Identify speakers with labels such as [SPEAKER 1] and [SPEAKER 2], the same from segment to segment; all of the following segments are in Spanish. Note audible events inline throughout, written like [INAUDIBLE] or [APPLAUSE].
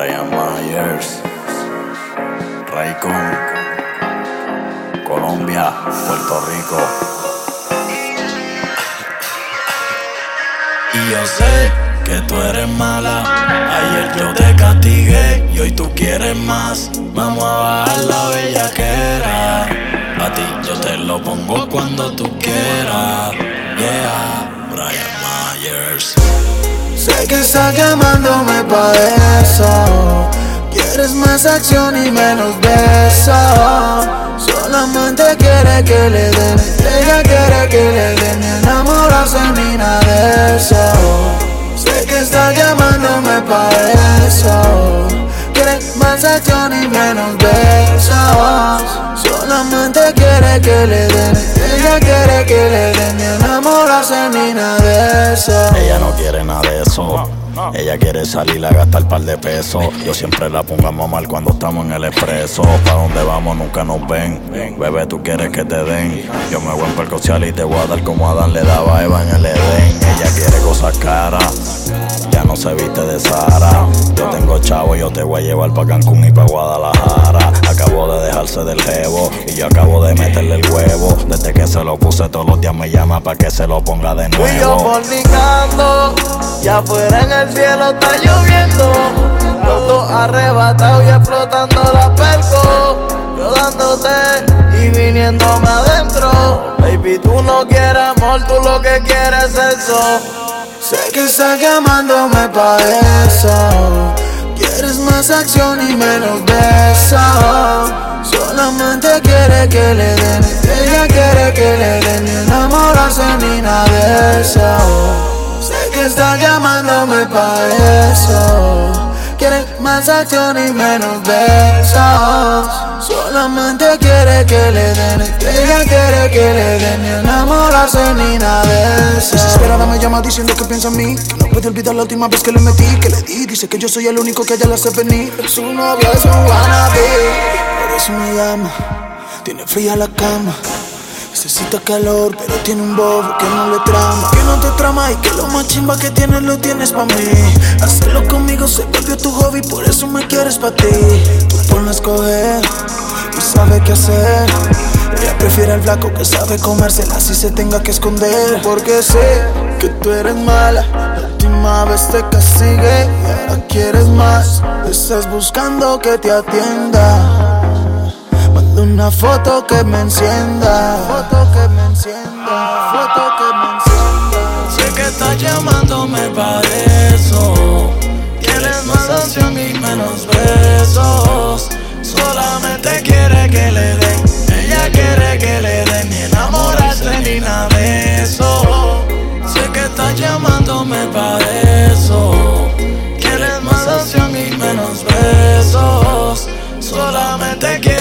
[SPEAKER 1] Brian Myers, Raycon, Colombia, Puerto Rico. Y yo sé que tú eres mala. Ayer yo te castigué y hoy tú quieres más. Vamos a bajar la bellaquera. A ti yo te lo pongo cuando tú quieras. Yeah, Brian Myers.
[SPEAKER 2] Sé que estás llamándome pa' eso. Quieres más acción y menos besos. Solamente quiere que le den. Ella quiere que le den. Enamorarse ni nada de eso. Sé que estás llamándome pa' eso. Quieres más acción y menos besos. Solamente quiere que le den. Ella quiere que le den. Ni enamorarse ni nada de eso.
[SPEAKER 1] Ella no quiere nada de eso. Ella quiere salir a gastar par de pesos. Yo siempre la pongo a mamar cuando estamos en el expreso. Pa' donde vamos nunca nos ven. Bebé, tú quieres que te den. Yo me voy en percocial y te voy a dar como Adán le daba a Eva en el Edén. Ella quiere cosas caras. Ya no se viste de Sara. Yo tengo chavo, yo te voy a llevar pa' Cancún y pa' Guadalajara. Acabo de dejarse del jevo y yo acabo de meterle el huevo. Desde que se lo puse todos los días me llama pa' que se lo ponga de
[SPEAKER 2] Fui yo
[SPEAKER 1] nuevo.
[SPEAKER 2] fornicando, ya afuera en el cielo está lloviendo. Los dos arrebatados y explotando la perco. Yo dándote y viniéndome adentro. Baby, tú no quieres amor, tú lo que quieres es sexo. Sé que estás llamándome pa' eso. Más acción y menos besos. Solamente quiere que le den. Ella quiere que le den. Ni enamorarse ni nada de eso. Sé que estás llamándome pa' eso. Quiere más acción y menos besos. Solamente que le den. Ella quiere que le den. Ni enamorarse ni nada de eso.
[SPEAKER 3] Desesperada me llama diciendo que piensa en mí Que no puede olvidar la última vez que le metí Que le di, dice que yo soy el único que ella la hace venir
[SPEAKER 2] Su novia es un wannabe.
[SPEAKER 3] Por eso me llama Tiene fría la cama Necesita calor, pero tiene un bobo que no le trama Que no te trama y que lo más chimba que tienes lo tienes pa' mí Hacerlo conmigo se volvió tu hobby, por eso me quieres pa' ti Tú ponla a escoger y sabe qué hacer Ella prefiere al flaco que sabe comérsela así se tenga que esconder
[SPEAKER 2] Porque sé que tú eres mala. La última vez te castigué y ahora quieres más. Estás buscando que te atienda. Una foto que me encienda. Foto que me encienda. Foto que me encienda.
[SPEAKER 1] Sé que estás llamándome para eso. Quieres más acción y menos besos. Solamente quiere que le den. Ella quiere que le den. Ni enamorarse ni nada de eso. Sé que estás llamándome para eso. Quieres más acción y menos besos. Solamente quiere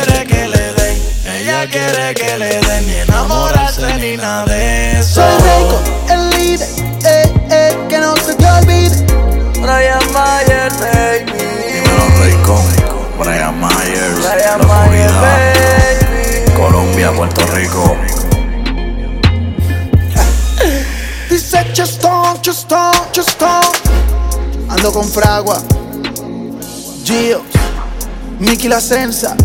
[SPEAKER 1] quiere que le den. Ni enamorarse ni nada de eso.
[SPEAKER 2] Soy Reiko, el líder. Eh, eh, que no se te olvide. Brian Myers, baby.
[SPEAKER 1] Dímelo, Raycon, Brian Myers,
[SPEAKER 2] Brian
[SPEAKER 1] La
[SPEAKER 2] baby.
[SPEAKER 1] Colombia, Puerto Rico. [LAUGHS]
[SPEAKER 2] Dice Chustón, Chustón, Chustón. Ando con Fragua, Gio, Mickey La Senza,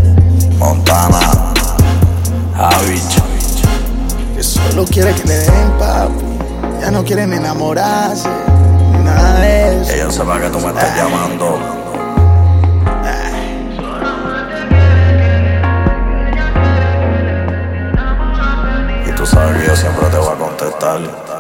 [SPEAKER 1] Montana,
[SPEAKER 2] quiere que le den papi. Ya no quieren enamorarse, ni nada de eso.
[SPEAKER 1] ella sepa que tú me estás llamando. Y tú sabes que yo siempre te voy a contestar.